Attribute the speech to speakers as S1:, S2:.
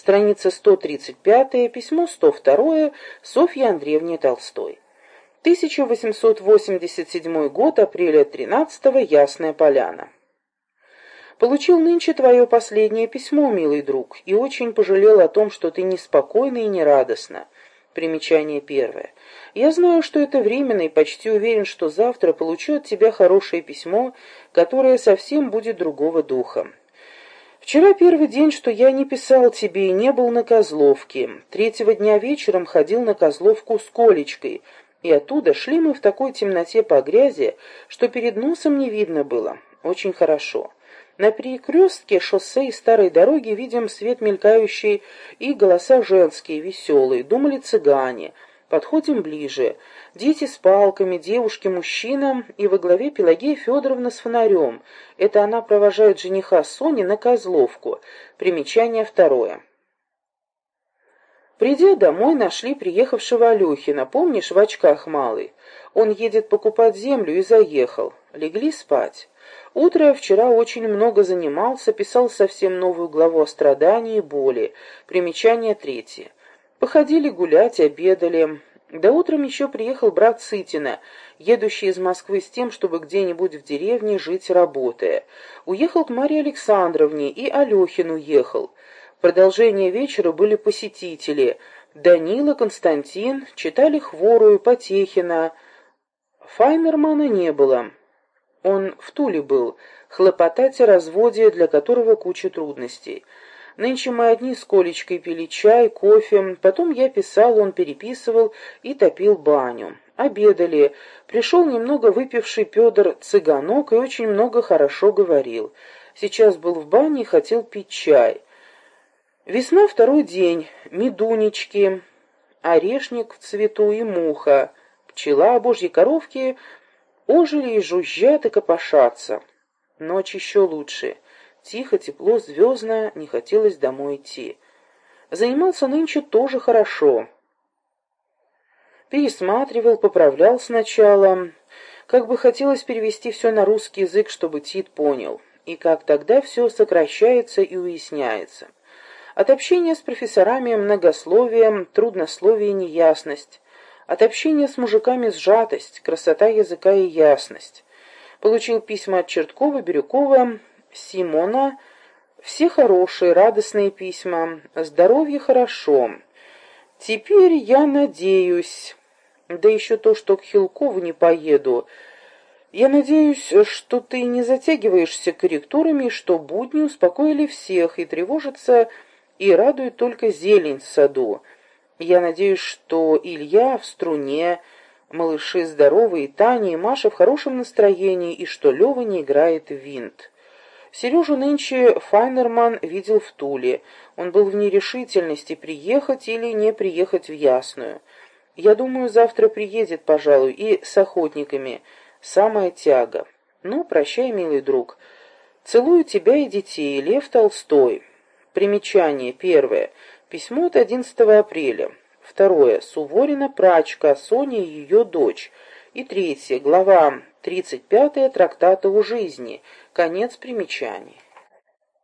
S1: Страница 135, письмо 102 Софье Андреевне Толстой. 1887 год, апреля 13 Ясная Поляна. Получил нынче твое последнее письмо, милый друг, и очень пожалел о том, что ты неспокойна и нерадостна. Примечание первое. Я знаю, что это временно, и почти уверен, что завтра получу от тебя хорошее письмо, которое совсем будет другого духа. Вчера первый день, что я не писал тебе и не был на Козловке. Третьего дня вечером ходил на Козловку с Колечкой, и оттуда шли мы в такой темноте по грязи, что перед носом не видно было. Очень хорошо. На перекрестке шоссе и старой дороги видим свет мелькающий и голоса женские, веселые. Думали цыгане. Подходим ближе. Дети с палками, девушки, мужчина и во главе Пелагея Федоровна с фонарем. Это она провожает жениха Сони на Козловку. Примечание второе. Придя домой, нашли приехавшего Алехина, помнишь, в очках малый? Он едет покупать землю и заехал. Легли спать. Утро вчера очень много занимался, писал совсем новую главу о страдании и боли. Примечание третье. Походили гулять, обедали. Да утром еще приехал брат Сытина, едущий из Москвы с тем, чтобы где-нибудь в деревне жить, работая. Уехал к Марье Александровне, и Алехин уехал. продолжение вечера были посетители. Данила, Константин, читали Хворую, Потехина. Файнермана не было. Он в Туле был, хлопотать о разводе, для которого куча трудностей. Нынче мы одни с Колечкой пили чай, кофе, потом я писал, он переписывал и топил баню. Обедали. Пришел немного выпивший Петр Цыганок и очень много хорошо говорил. Сейчас был в бане и хотел пить чай. Весна второй день, медунички, орешник в цвету и муха, пчела, божьи коровки Ожили и жужжат, и копошатся. Ночь еще лучше. Тихо, тепло, звездно, не хотелось домой идти. Занимался нынче тоже хорошо. Пересматривал, поправлял сначала. Как бы хотелось перевести все на русский язык, чтобы Тит понял. И как тогда все сокращается и уясняется. От общения с профессорами многословие, труднословие, неясность. От общения с мужиками сжатость, красота языка и ясность. Получил письма от Черткова, Бирюкова, Симона. Все хорошие, радостные письма. Здоровье хорошо. Теперь я надеюсь... Да еще то, что к Хилкову не поеду. Я надеюсь, что ты не затягиваешься корректурами, что будни успокоили всех, и тревожится, и радует только зелень в саду. Я надеюсь, что Илья в струне, малыши здоровые, Таня и Маша в хорошем настроении, и что Лева не играет в винт. Сережу нынче Файнерман видел в Туле. Он был в нерешительности, приехать или не приехать в Ясную. Я думаю, завтра приедет, пожалуй, и с охотниками. Самая тяга. Ну, прощай, милый друг. Целую тебя и детей. Лев Толстой. Примечание. Первое. Письмо от 11 апреля. Второе. Суворина прачка, Соня и ее дочь. И третье. Глава 35 трактата о жизни. Конец примечаний.